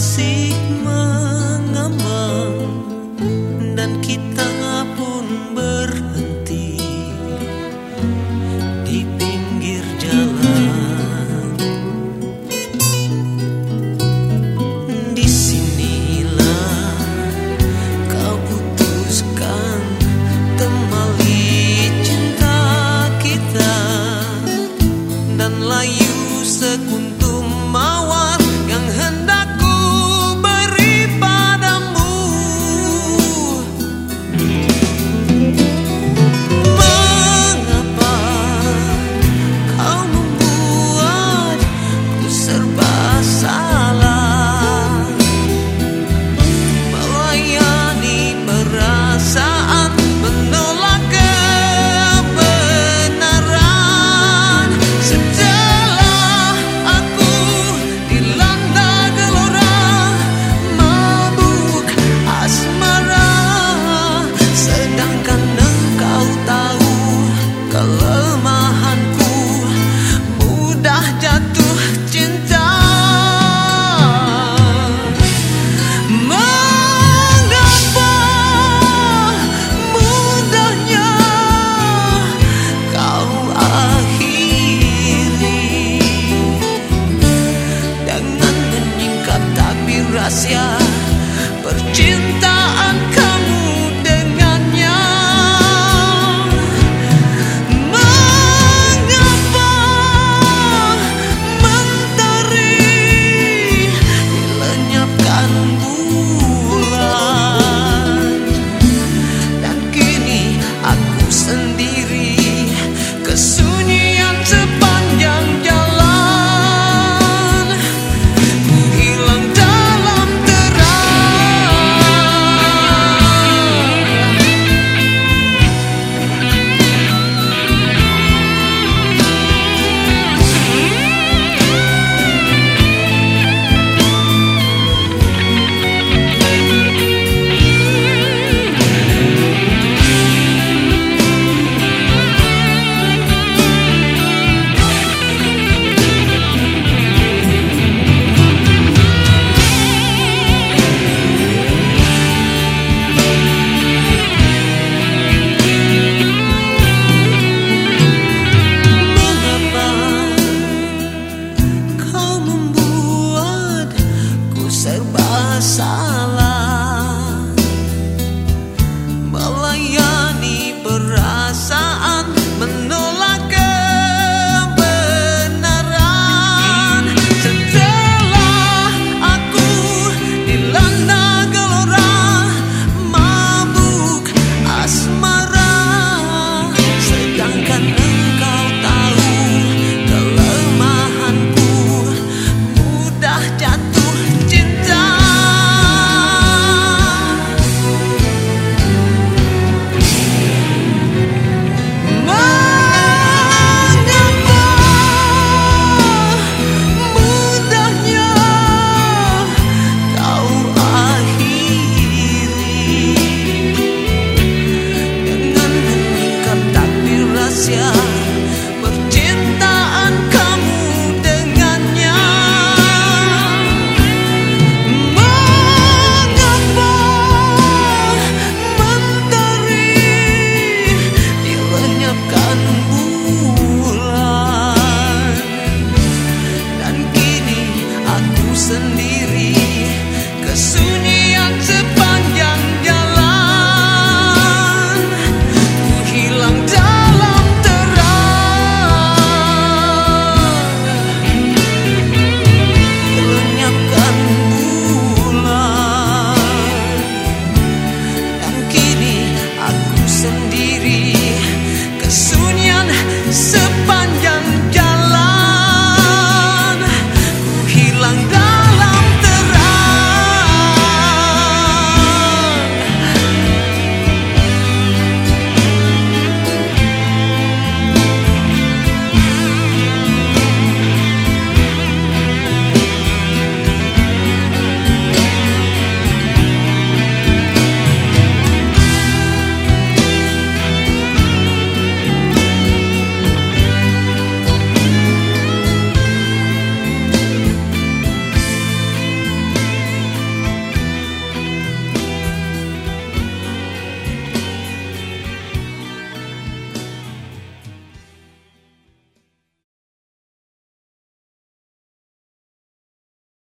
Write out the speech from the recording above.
masih 傻 Soon yan